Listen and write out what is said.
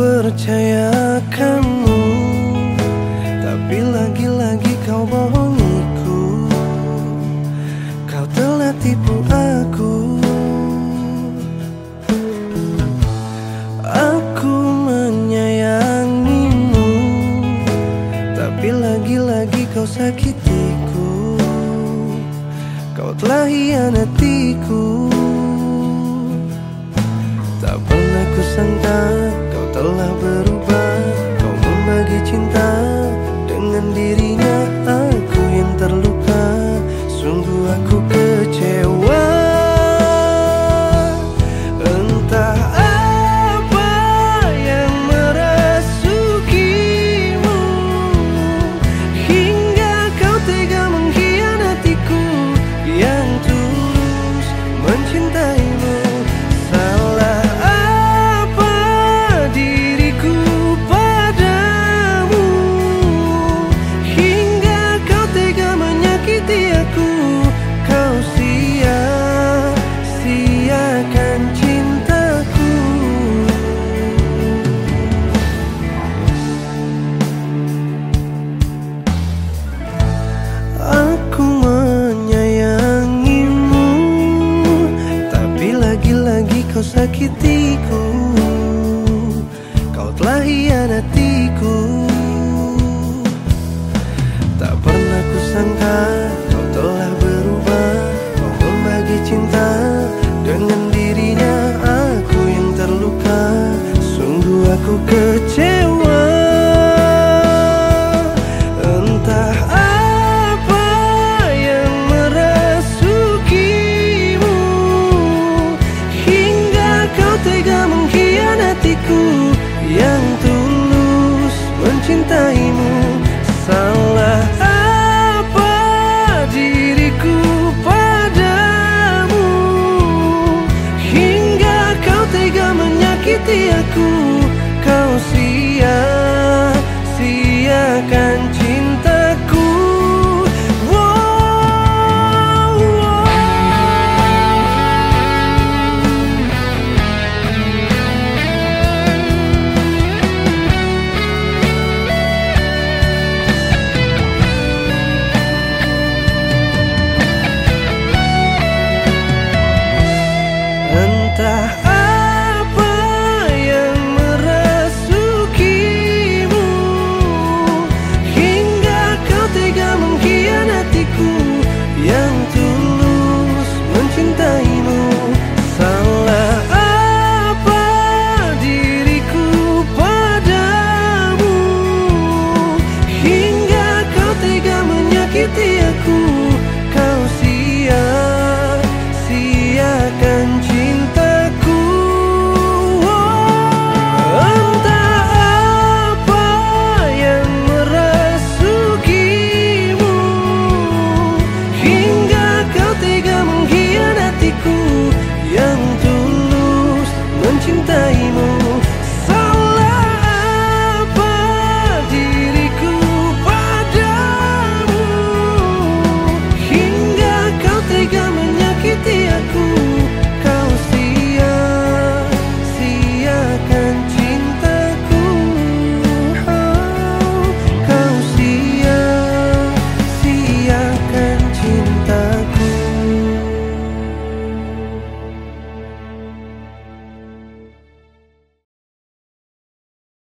percaya kamu Tapi lagi-lagi kau bohongiku. Kau telah tipu aku. Aku menyayangimu. Tapi lagi-lagi kau sakitiku. Kau telah hianatiku. Tak pernah kusangka kau telah berubah. Kau membagi cinta Kau telah hianatiku. Tak pernah kusangka mencintaimu. Salah apa diriku padamu? Hingga kau tega menyakiti aku 云